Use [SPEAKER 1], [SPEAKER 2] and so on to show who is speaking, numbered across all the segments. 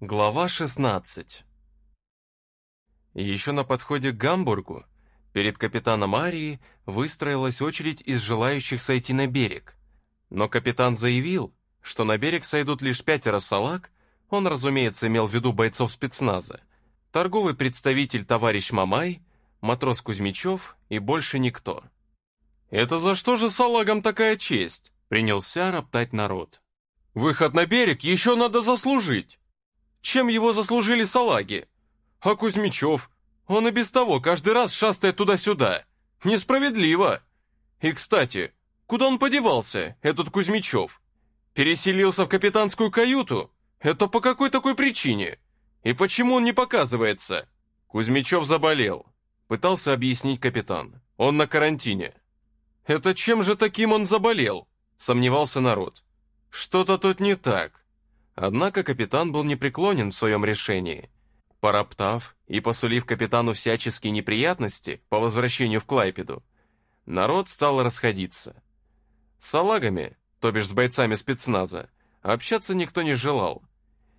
[SPEAKER 1] Глава 16 Еще на подходе к Гамбургу перед капитаном Арии выстроилась очередь из желающих сойти на берег. Но капитан заявил, что на берег сойдут лишь пятеро салаг, он, разумеется, имел в виду бойцов спецназа, торговый представитель товарищ Мамай, матрос Кузьмичев и больше никто. «Это за что же салагам такая честь?» принялся роптать народ. «Выход на берег еще надо заслужить!» Чем его заслужили салаги? А Кузьмичев? Он и без того каждый раз шастает туда-сюда. Несправедливо. И, кстати, куда он подевался, этот Кузьмичев? Переселился в капитанскую каюту? Это по какой такой причине? И почему он не показывается? Кузьмичев заболел. Пытался объяснить капитан. Он на карантине. Это чем же таким он заболел? Сомневался народ. Что-то тут не так. Однако капитан был непреклонен в своем решении. Пороптав и посулив капитану всяческие неприятности по возвращению в Клайпеду, народ стал расходиться. С салагами, то бишь с бойцами спецназа, общаться никто не желал.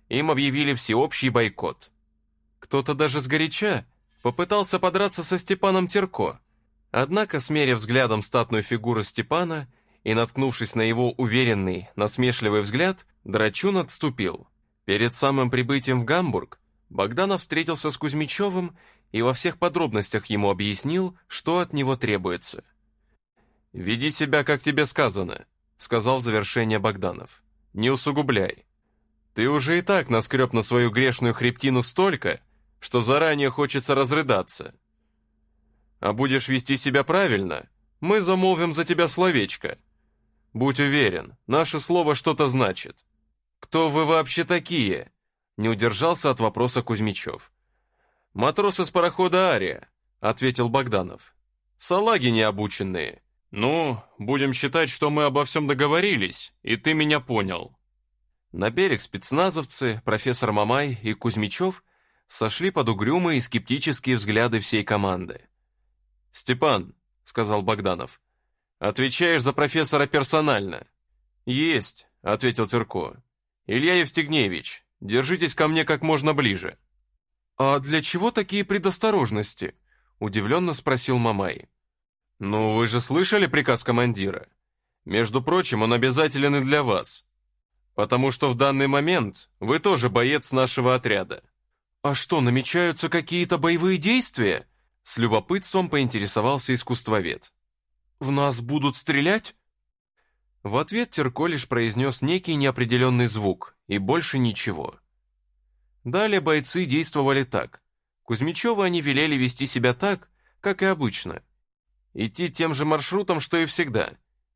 [SPEAKER 1] Им объявили всеобщий бойкот. Кто-то даже сгоряча попытался подраться со Степаном Терко, однако, смерив взглядом статную фигуру Степана и наткнувшись на его уверенный, насмешливый взгляд, Драчун отступил. Перед самым прибытием в Гамбург Богданов встретился с Кузьмичевым и во всех подробностях ему объяснил, что от него требуется. «Веди себя, как тебе сказано», — сказал в завершение Богданов. «Не усугубляй. Ты уже и так наскреб на свою грешную хребтину столько, что заранее хочется разрыдаться. А будешь вести себя правильно, мы замолвим за тебя словечко. Будь уверен, наше слово что-то значит. «Кто вы вообще такие?» Не удержался от вопроса Кузьмичев. «Матросы с парохода «Ария», — ответил Богданов. «Салаги необученные. Ну, будем считать, что мы обо всем договорились, и ты меня понял». На берег спецназовцы, профессор Мамай и Кузьмичев сошли под угрюмые и скептические взгляды всей команды. «Степан», — сказал Богданов, — «отвечаешь за профессора персонально». «Есть», — ответил Терко. «Илья Евстигнеевич, держитесь ко мне как можно ближе». «А для чего такие предосторожности?» – удивленно спросил Мамай. «Ну, вы же слышали приказ командира? Между прочим, он обязателен и для вас. Потому что в данный момент вы тоже боец нашего отряда». «А что, намечаются какие-то боевые действия?» С любопытством поинтересовался искусствовед. «В нас будут стрелять?» В ответ Терко лишь произнес некий неопределенный звук, и больше ничего. Далее бойцы действовали так. Кузьмичева они велели вести себя так, как и обычно. Идти тем же маршрутом, что и всегда.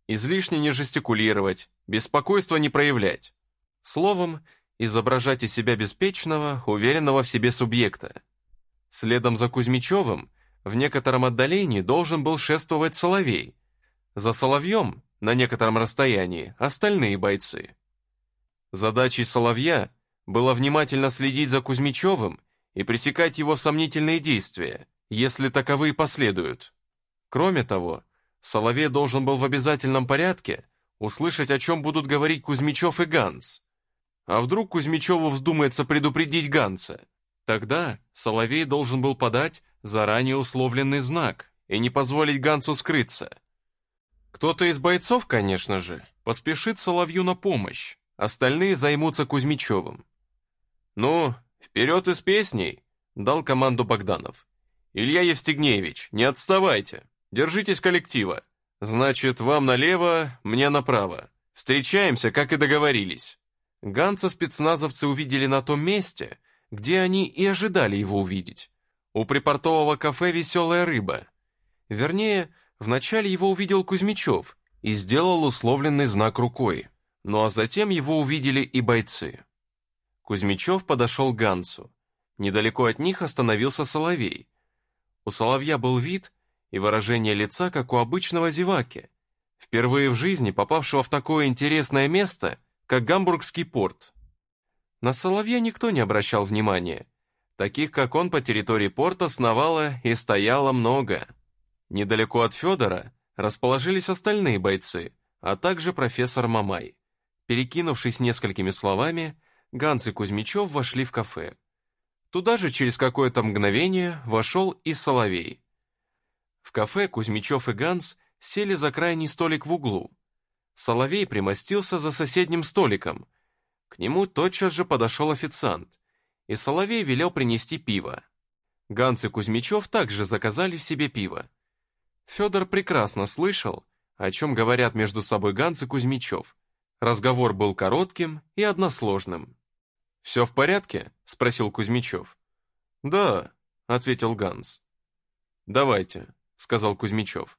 [SPEAKER 1] Излишне не жестикулировать, беспокойства не проявлять. Словом, изображать из себя беспечного, уверенного в себе субъекта. Следом за Кузьмичевым в некотором отдалении должен был шествовать Соловей. За Соловьем на некотором расстоянии остальные бойцы. Задачей Соловья было внимательно следить за Кузьмичевым и пресекать его сомнительные действия, если таковые последуют. Кроме того, Соловей должен был в обязательном порядке услышать, о чем будут говорить Кузьмичев и Ганс. А вдруг Кузьмичеву вздумается предупредить Ганса? Тогда Соловей должен был подать заранее условленный знак и не позволить Гансу скрыться. Кто-то из бойцов, конечно же, поспешит Соловью на помощь, остальные займутся Кузьмичевым. «Ну, вперед из песней!» — дал команду Богданов. «Илья Евстигнеевич, не отставайте, держитесь коллектива. Значит, вам налево, мне направо. Встречаемся, как и договорились». Ганца спецназовцы увидели на том месте, где они и ожидали его увидеть. У припортового кафе «Веселая рыба». Вернее, Вначале его увидел Кузьмичев и сделал условленный знак рукой, ну а затем его увидели и бойцы. Кузьмичев подошел к Гансу. Недалеко от них остановился Соловей. У Соловья был вид и выражение лица, как у обычного зеваки, впервые в жизни попавшего в такое интересное место, как Гамбургский порт. На Соловья никто не обращал внимания. Таких, как он, по территории порта сновало и стояло много. Недалеко от Федора расположились остальные бойцы, а также профессор Мамай. Перекинувшись несколькими словами, Ганс и Кузьмичев вошли в кафе. Туда же через какое-то мгновение вошел и Соловей. В кафе Кузьмичев и Ганс сели за крайний столик в углу. Соловей примостился за соседним столиком. К нему тотчас же подошел официант, и Соловей велел принести пиво. Ганс и Кузьмичев также заказали себе пиво. Федор прекрасно слышал, о чем говорят между собой Ганс и Кузьмичев. Разговор был коротким и односложным. «Все в порядке?» — спросил Кузьмичев. «Да», — ответил Ганс. «Давайте», — сказал Кузьмичев.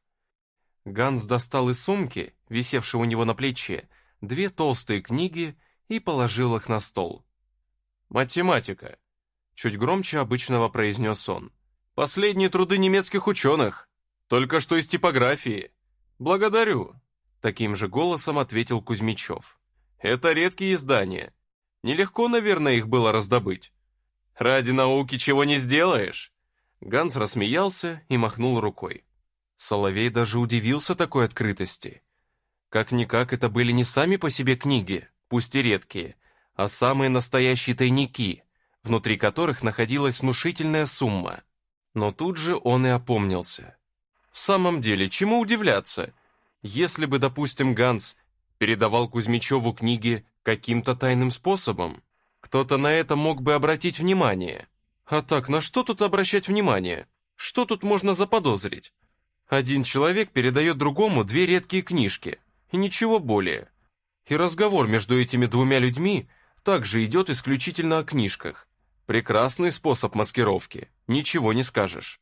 [SPEAKER 1] Ганс достал из сумки, висевшей у него на плече, две толстые книги и положил их на стол. «Математика», — чуть громче обычного произнес он. «Последние труды немецких ученых, только что из типографии. Благодарю», — таким же голосом ответил Кузьмичев. «Это редкие издания. Нелегко, наверное, их было раздобыть. Ради науки чего не сделаешь?» Ганс рассмеялся и махнул рукой. Соловей даже удивился такой открытости. Как-никак это были не сами по себе книги, пусть и редкие, а самые настоящие тайники, внутри которых находилась внушительная сумма. Но тут же он и опомнился. В самом деле, чему удивляться? Если бы, допустим, Ганс передавал Кузьмичеву книги каким-то тайным способом, кто-то на это мог бы обратить внимание. А так, на что тут обращать внимание? Что тут можно заподозрить? Один человек передает другому две редкие книжки, и ничего более. И разговор между этими двумя людьми также идет исключительно о книжках. Прекрасный способ маскировки, ничего не скажешь.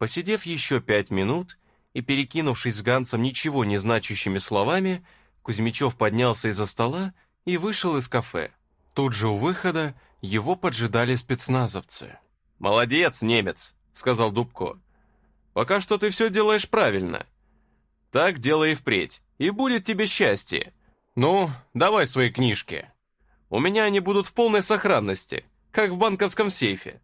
[SPEAKER 1] Посидев еще пять минут и перекинувшись с Гансом ничего не значащими словами, Кузьмичев поднялся из-за стола и вышел из кафе. Тут же у выхода его поджидали спецназовцы. «Молодец, немец!» — сказал Дубко. Пока что ты все делаешь правильно. Так делай и впредь, и будет тебе счастье. Ну, давай свои книжки. У меня они будут в полной сохранности, как в банковском сейфе.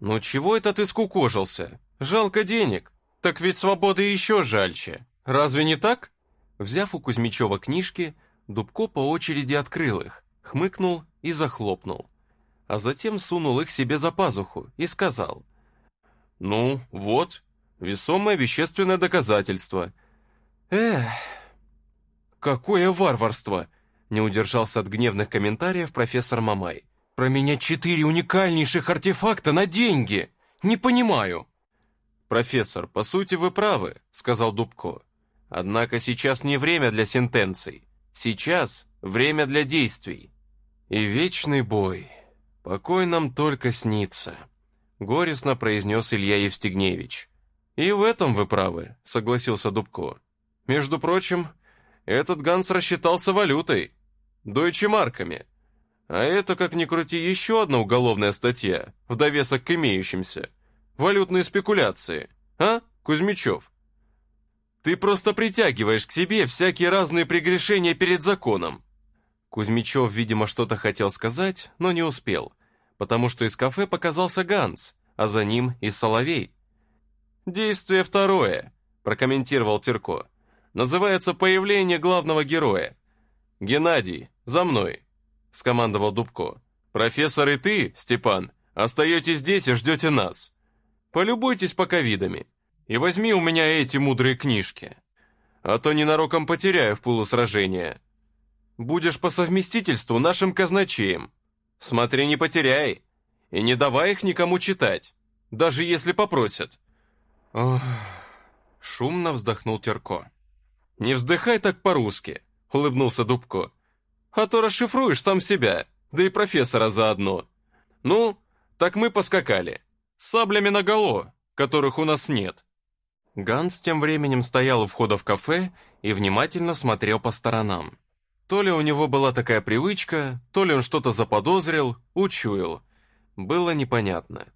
[SPEAKER 1] Ну чего это ты скукожился? Жалко денег. Так ведь свободы еще жальче. Разве не так? Взяв у Кузьмичева книжки, Дубко по очереди открыл их, хмыкнул и захлопнул. А затем сунул их себе за пазуху и сказал. «Ну, вот, Весомое вещественное доказательство. Эх, какое варварство! Не удержался от гневных комментариев профессор Мамай. Про меня четыре уникальнейших артефакта на деньги! Не понимаю! Профессор, по сути вы правы, сказал Дубко. Однако сейчас не время для сентенций. Сейчас время для действий. И вечный бой. Покой нам только снится. Горестно произнес Илья Евстигневич. «И в этом вы правы», — согласился Дубко. «Между прочим, этот Ганс рассчитался валютой, дойче-марками. А это, как ни крути, еще одна уголовная статья, в довесок к имеющимся. Валютные спекуляции. А, Кузьмичев?» «Ты просто притягиваешь к себе всякие разные прегрешения перед законом». Кузьмичев, видимо, что-то хотел сказать, но не успел, потому что из кафе показался Ганс, а за ним и Соловей. «Действие второе», – прокомментировал Терко. «Называется «Появление главного героя». «Геннадий, за мной», – скомандовал Дубко. «Профессор и ты, Степан, остаетесь здесь и ждете нас. Полюбуйтесь пока видами. И возьми у меня эти мудрые книжки. А то ненароком потеряю в пулу сражения. Будешь по совместительству нашим казначеем. Смотри, не потеряй. И не давай их никому читать, даже если попросят. Ох, шумно вздохнул Терко. «Не вздыхай так по-русски», — улыбнулся Дубко. «А то расшифруешь сам себя, да и профессора заодно. Ну, так мы поскакали. Саблями наголо, которых у нас нет». Ганс тем временем стоял у входа в кафе и внимательно смотрел по сторонам. То ли у него была такая привычка, то ли он что-то заподозрил, учуял. Было непонятно.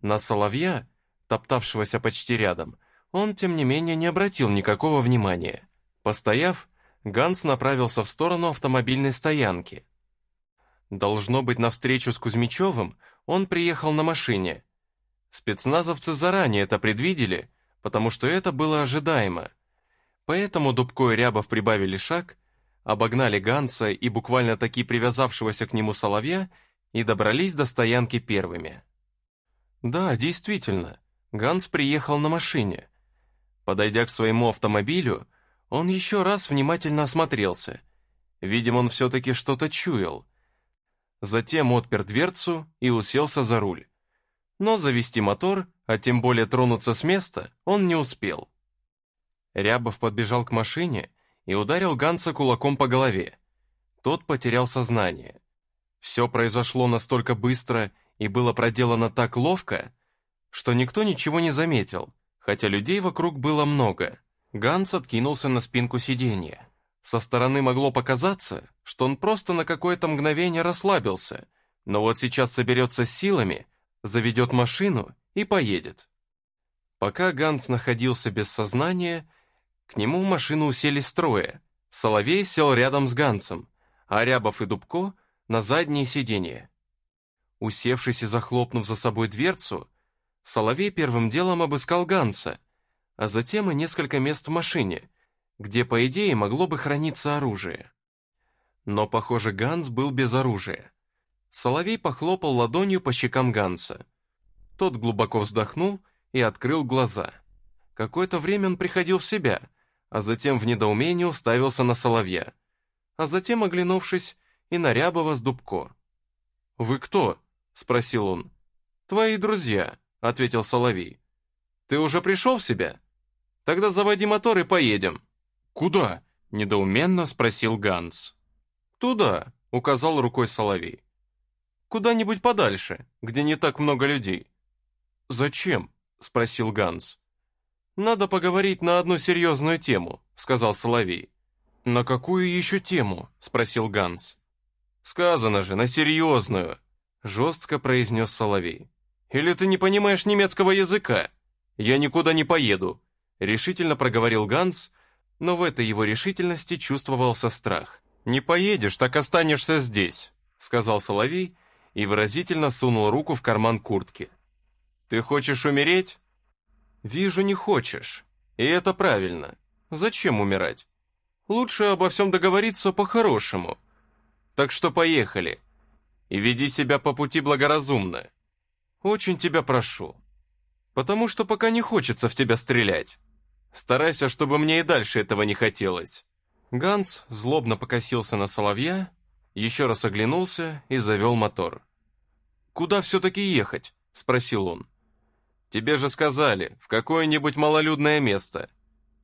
[SPEAKER 1] На Соловья топтавшегося почти рядом, он, тем не менее, не обратил никакого внимания. Постояв, Ганс направился в сторону автомобильной стоянки. Должно быть, на встречу с Кузьмичевым он приехал на машине. Спецназовцы заранее это предвидели, потому что это было ожидаемо. Поэтому Дубко и Рябов прибавили шаг, обогнали Ганса и буквально таки привязавшегося к нему соловья и добрались до стоянки первыми. Да, действительно, Ганс приехал на машине. Подойдя к своему автомобилю, он еще раз внимательно осмотрелся. Видимо, он все-таки что-то чуял. Затем отпер дверцу и уселся за руль. Но завести мотор, а тем более тронуться с места, он не успел. Рябов подбежал к машине и ударил Ганса кулаком по голове. Тот потерял сознание. Все произошло настолько быстро и было проделано так ловко, что никто ничего не заметил, хотя людей вокруг было много. Ганс откинулся на спинку сиденья. Со стороны могло показаться, что он просто на какое-то мгновение расслабился, но вот сейчас соберется с силами, заведет машину и поедет. Пока Ганс находился без сознания, к нему в машину уселись трое. Соловей сел рядом с Гансом, а Рябов и Дубко — на заднее сиденье. Усевшись и захлопнув за собой дверцу, Соловей первым делом обыскал Ганса, а затем и несколько мест в машине, где, по идее, могло бы храниться оружие. Но, похоже, Ганс был без оружия. Соловей похлопал ладонью по щекам Ганса. Тот глубоко вздохнул и открыл глаза. Какое-то время он приходил в себя — а затем в недоумении уставился на Соловья, а затем, оглянувшись, и на Рябова с Дубко. «Вы кто?» — спросил он. «Твои друзья», — ответил Соловей. «Ты уже пришел в себя? Тогда заводи мотор и поедем». «Куда?» — недоуменно спросил Ганс. «Туда», — указал рукой Соловей. «Куда-нибудь подальше, где не так много людей». «Зачем?» — спросил Ганс. «Надо поговорить на одну серьезную тему», — сказал Соловей. «На какую еще тему?» — спросил Ганс. «Сказано же, на серьезную», — жестко произнес Соловей. «Или ты не понимаешь немецкого языка? Я никуда не поеду», — решительно проговорил Ганс, но в этой его решительности чувствовался страх. «Не поедешь, так останешься здесь», — сказал Соловей и выразительно сунул руку в карман куртки. «Ты хочешь умереть?» «Вижу, не хочешь. И это правильно. Зачем умирать? Лучше обо всем договориться по-хорошему. Так что поехали. И веди себя по пути благоразумно. Очень тебя прошу. Потому что пока не хочется в тебя стрелять. Старайся, чтобы мне и дальше этого не хотелось». Ганс злобно покосился на соловья, еще раз оглянулся и завел мотор. «Куда все-таки ехать?» — спросил он. Тебе же сказали, в какое-нибудь малолюдное место.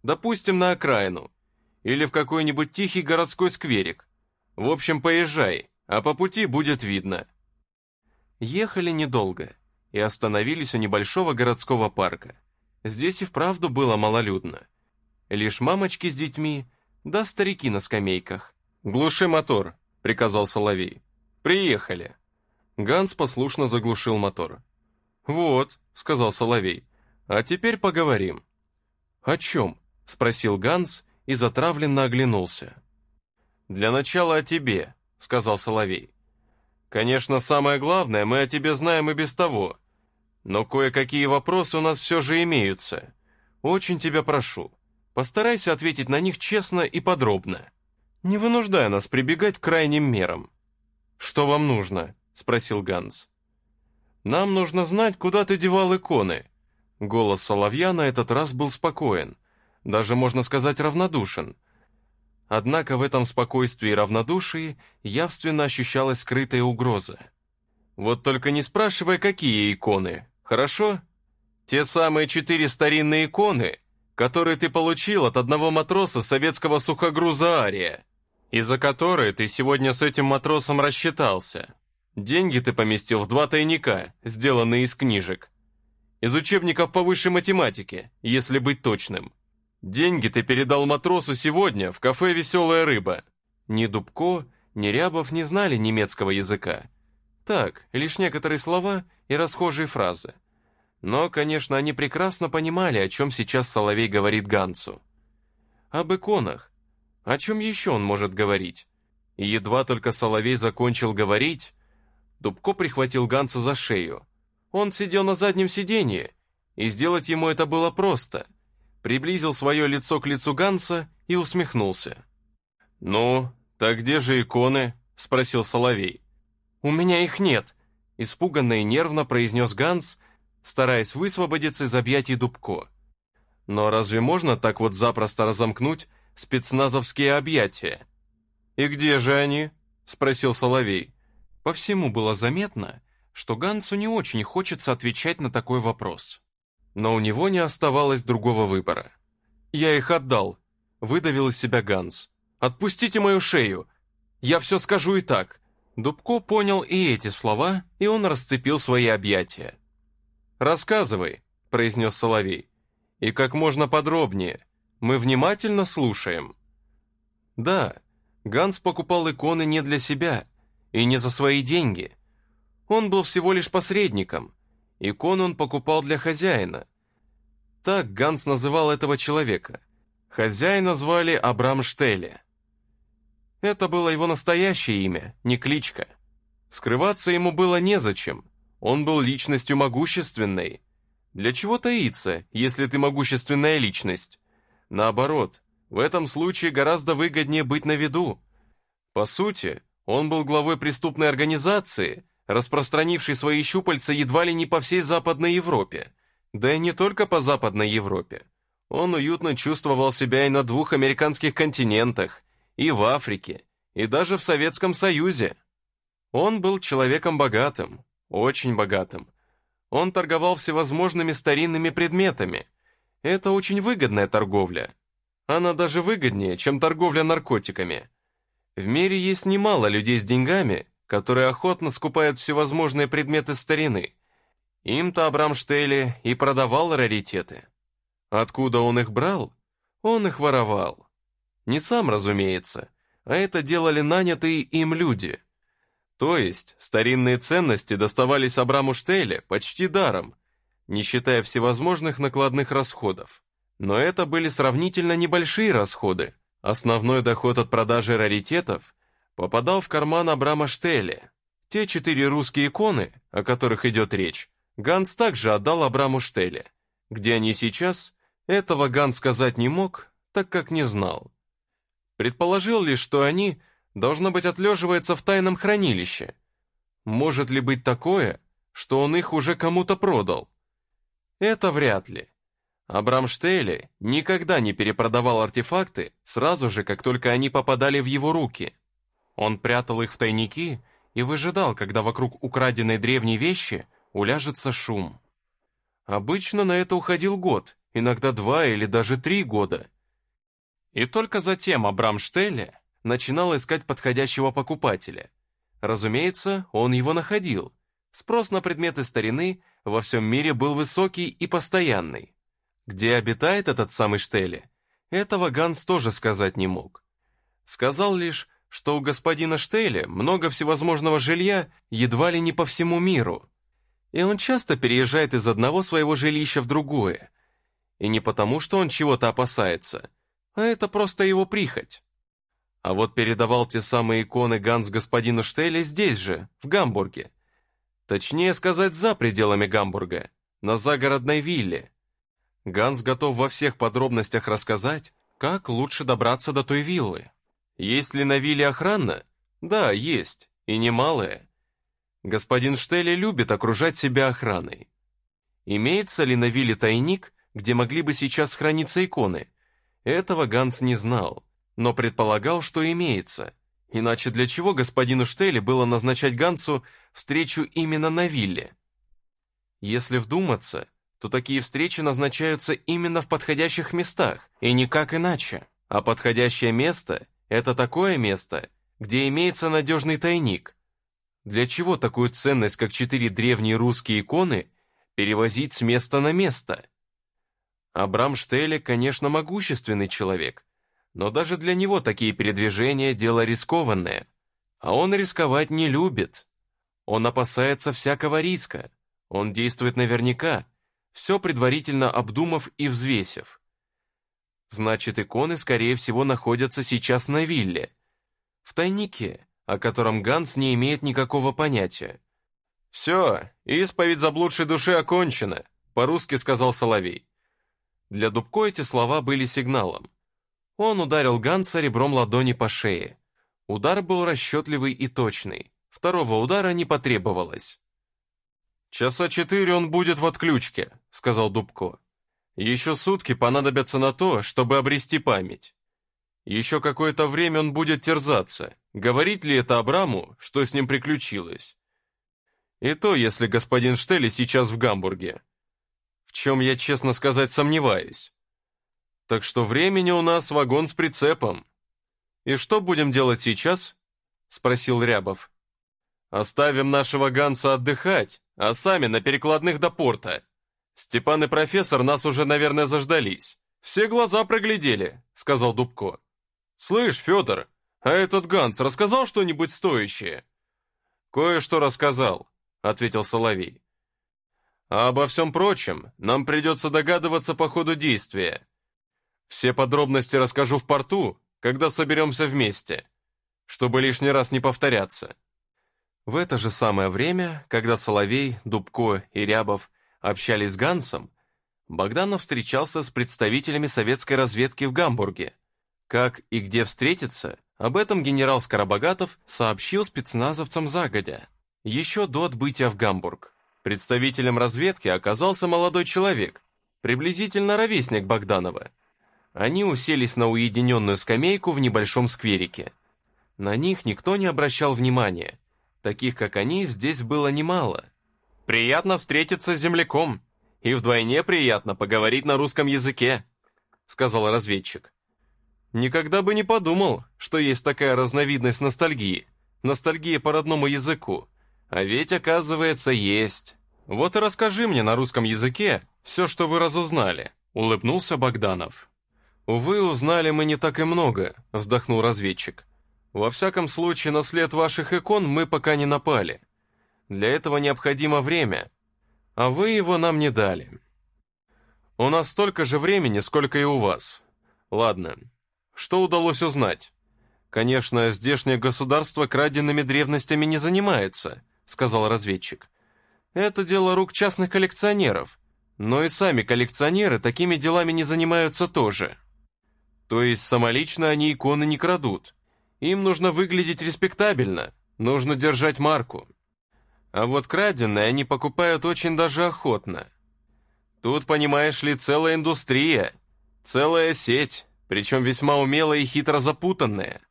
[SPEAKER 1] Допустим, на окраину. Или в какой-нибудь тихий городской скверик. В общем, поезжай, а по пути будет видно». Ехали недолго и остановились у небольшого городского парка. Здесь и вправду было малолюдно. Лишь мамочки с детьми, да старики на скамейках. «Глуши мотор», — приказал Соловей. «Приехали». Ганс послушно заглушил мотор. «Вот», — сказал Соловей, — «а теперь поговорим». «О чем?» — спросил Ганс и затравленно оглянулся. «Для начала о тебе», — сказал Соловей. «Конечно, самое главное мы о тебе знаем и без того, но кое-какие вопросы у нас все же имеются. Очень тебя прошу, постарайся ответить на них честно и подробно. Не вынуждая нас прибегать к крайним мерам». «Что вам нужно?» — спросил Ганс. «Нам нужно знать, куда ты девал иконы». Голос Соловья на этот раз был спокоен, даже, можно сказать, равнодушен. Однако в этом спокойствии и равнодушии явственно ощущалась скрытая угроза. «Вот только не спрашивай, какие иконы, хорошо? Те самые четыре старинные иконы, которые ты получил от одного матроса советского сухогруза «Ария», из-за которой ты сегодня с этим матросом рассчитался». Деньги ты поместил в два тайника, сделанные из книжек. Из учебников по высшей математике, если быть точным. Деньги ты передал матросу сегодня в кафе «Веселая рыба». Ни Дубко, ни Рябов не знали немецкого языка. Так, лишь некоторые слова и расхожие фразы. Но, конечно, они прекрасно понимали, о чем сейчас Соловей говорит Гансу. Об иконах. О чем еще он может говорить? Едва только Соловей закончил говорить, Дубко прихватил Ганса за шею. Он сидел на заднем сиденье, и сделать ему это было просто. Приблизил свое лицо к лицу Ганса и усмехнулся. «Ну, так где же иконы?» — спросил Соловей. «У меня их нет», — испуганно и нервно произнес Ганс, стараясь высвободиться из объятий Дубко. «Но разве можно так вот запросто разомкнуть спецназовские объятия?» «И где же они?» — спросил Соловей. По всему было заметно, что Гансу не очень хочется отвечать на такой вопрос. Но у него не оставалось другого выбора. «Я их отдал», — выдавил из себя Ганс. «Отпустите мою шею! Я все скажу и так!» Дубко понял и эти слова, и он расцепил свои объятия. «Рассказывай», — произнес Соловей. «И как можно подробнее. Мы внимательно слушаем». Да, Ганс покупал иконы не для себя и не за свои деньги. Он был всего лишь посредником. Иконы он покупал для хозяина. Так Ганс называл этого человека. Хозяина звали Абрам Штеле. Это было его настоящее имя, не кличка. Скрываться ему было незачем. Он был личностью могущественной. Для чего таиться, если ты могущественная личность? Наоборот, в этом случае гораздо выгоднее быть на виду. По сути, он был главой преступной организации, распространившей свои щупальца едва ли не по всей Западной Европе. Да и не только по Западной Европе. Он уютно чувствовал себя и на двух американских континентах, и в Африке, и даже в Советском Союзе. Он был человеком богатым, очень богатым. Он торговал всевозможными старинными предметами. Это очень выгодная торговля. Она даже выгоднее, чем торговля наркотиками. В мире есть немало людей с деньгами, которые охотно скупают всевозможные предметы старины. Им-то Абрам Штейли и продавал раритеты. Откуда он их брал? Он их воровал. Не сам, разумеется, а это делали нанятые им люди. То есть старинные ценности доставались Абраму Штейле почти даром, не считая всевозможных накладных расходов. Но это были сравнительно небольшие расходы, Основной доход от продажи раритетов попадал в карман Абрама Штелли. Те четыре русские иконы, о которых идет речь, Ганс также отдал Абраму Штелли. Где они сейчас, этого Ганс сказать не мог, так как не знал. Предположил лишь, что они, должно быть, отлеживаются в тайном хранилище. Может ли быть такое, что он их уже кому-то продал? Это вряд ли. Абрам Штейли никогда не перепродавал артефакты сразу же, как только они попадали в его руки. Он прятал их в тайники и выжидал, когда вокруг украденной древней вещи уляжется шум. Обычно на это уходил год, иногда два или даже три года. И только затем Абрам Штелли начинал искать подходящего покупателя. Разумеется, он его находил. Спрос на предметы старины во всем мире был высокий и постоянный. Где обитает этот самый Штели, этого Ганс тоже сказать не мог. Сказал лишь, что у господина Штеля много всевозможного жилья едва ли не по всему миру, и он часто переезжает из одного своего жилища в другое. И не потому, что он чего-то опасается, а это просто его прихоть. А вот передавал те самые иконы Ганс господину Штеле здесь же, в Гамбурге. Точнее сказать, за пределами Гамбурга, на загородной вилле, Ганс готов во всех подробностях рассказать, как лучше добраться до той виллы. Есть ли на вилле охрана? Да, есть, и немалая. Господин Штелли любит окружать себя охраной. Имеется ли на вилле тайник, где могли бы сейчас храниться иконы? Этого Ганс не знал, но предполагал, что имеется. Иначе для чего господину Штелли было назначать Гансу встречу именно на вилле? Если вдуматься, то такие встречи назначаются именно в подходящих местах, и никак иначе. А подходящее место – это такое место, где имеется надежный тайник. Для чего такую ценность, как четыре древние русские иконы, перевозить с места на место? Абрам Штеле, конечно, могущественный человек, но даже для него такие передвижения – дело рискованное. А он рисковать не любит. Он опасается всякого риска. Он действует наверняка – все предварительно обдумав и взвесив. Значит, иконы, скорее всего, находятся сейчас на вилле, в тайнике, о котором Ганс не имеет никакого понятия. «Все, исповедь заблудшей души окончена», — по-русски сказал Соловей. Для Дубко эти слова были сигналом. Он ударил Ганса ребром ладони по шее. Удар был расчетливый и точный. Второго удара не потребовалось. «Часа четыре он будет в отключке», — сказал Дубко. «Еще сутки понадобятся на то, чтобы обрести память. Еще какое-то время он будет терзаться, говорит ли это Абраму, что с ним приключилось. И то, если господин Штелли сейчас в Гамбурге. В чем я, честно сказать, сомневаюсь. Так что времени у нас вагон с прицепом. И что будем делать сейчас? Спросил Рябов. Оставим нашего Ганса отдыхать, а сами на перекладных до порта. Степан и профессор нас уже, наверное, заждались. Все глаза проглядели, сказал Дубко. Слышь, Федор, а этот Ганс рассказал что-нибудь стоящее? Кое-что рассказал, ответил Соловей. А обо всем прочем нам придется догадываться по ходу действия. Все подробности расскажу в порту, когда соберемся вместе, чтобы лишний раз не повторяться. В это же самое время, когда Соловей, Дубко и Рябов общались с Гансом, Богданов встречался с представителями советской разведки в Гамбурге. Как и где встретиться, об этом генерал Скоробогатов сообщил спецназовцам загодя, еще до отбытия в Гамбург. Представителем разведки оказался молодой человек, приблизительно ровесник Богданова. Они уселись на уединенную скамейку в небольшом скверике. На них никто не обращал внимания. Таких, как они, здесь было немало. «Приятно встретиться с земляком, и вдвойне приятно поговорить на русском языке», сказал разведчик. «Никогда бы не подумал, что есть такая разновидность ностальгии, ностальгия по родному языку», а ведь, оказывается, есть. Вот и расскажи мне на русском языке все, что вы разузнали», — улыбнулся Богданов. «Увы, узнали мы не так и много», — вздохнул разведчик. «Во всяком случае, на след ваших икон мы пока не напали. Для этого необходимо время, а вы его нам не дали. У нас столько же времени, сколько и у вас. Ладно, что удалось узнать? Конечно, здешнее государство краденными древностями не занимается, — сказал разведчик. «Это дело рук частных коллекционеров, но и сами коллекционеры такими делами не занимаются тоже. То есть самолично они иконы не крадут. Им нужно выглядеть респектабельно, нужно держать марку. А вот краденые они покупают очень даже охотно. Тут, понимаешь ли, целая индустрия, целая сеть, причем весьма умелая и хитро запутанная.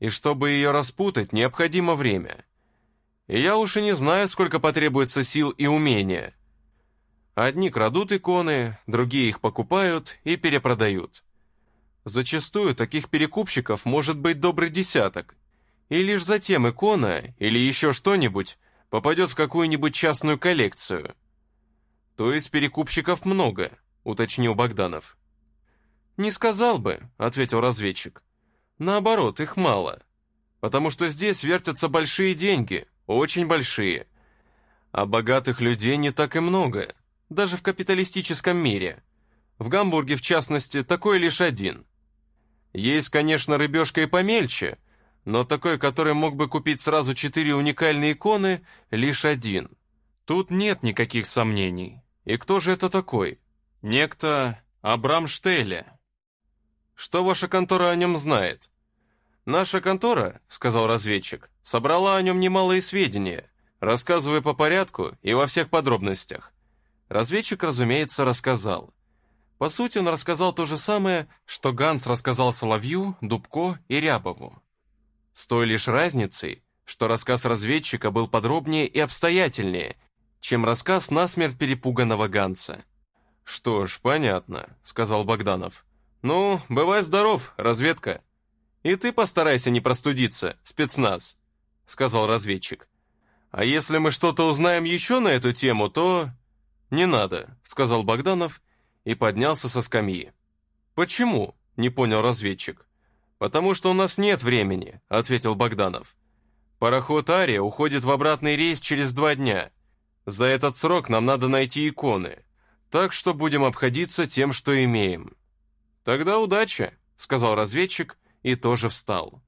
[SPEAKER 1] И чтобы ее распутать, необходимо время. И я уж и не знаю, сколько потребуется сил и умения. Одни крадут иконы, другие их покупают и перепродают. Зачастую таких перекупщиков может быть добрый десяток. И лишь затем икона или еще что-нибудь попадет в какую-нибудь частную коллекцию. То есть перекупщиков много, уточнил Богданов. «Не сказал бы», — ответил разведчик. «Наоборот, их мало. Потому что здесь вертятся большие деньги, очень большие. А богатых людей не так и много, даже в капиталистическом мире. В Гамбурге, в частности, такой лишь один. Есть, конечно, рыбешка и помельче, но такой, который мог бы купить сразу четыре уникальные иконы, лишь один. Тут нет никаких сомнений. И кто же это такой? Некто Абрам Штеле. Что ваша контора о нем знает? «Наша контора», — сказал разведчик, — «собрала о нем немалые сведения, рассказывая по порядку и во всех подробностях». Разведчик, разумеется, рассказал. По сути, он рассказал то же самое, что Ганс рассказал Соловью, Дубко и Рябову. С той лишь разницей, что рассказ разведчика был подробнее и обстоятельнее, чем рассказ насмерть перепуганного Ганса. «Что ж, понятно», — сказал Богданов. «Ну, бывай здоров, разведка». «И ты постарайся не простудиться, спецназ», — сказал разведчик. «А если мы что-то узнаем еще на эту тему, то...» «Не надо», — сказал Богданов и поднялся со скамьи. «Почему?» — не понял разведчик. «Потому что у нас нет времени», — ответил Богданов. «Пароход «Ария» уходит в обратный рейс через два дня. За этот срок нам надо найти иконы, так что будем обходиться тем, что имеем». «Тогда удачи», — сказал разведчик и тоже встал.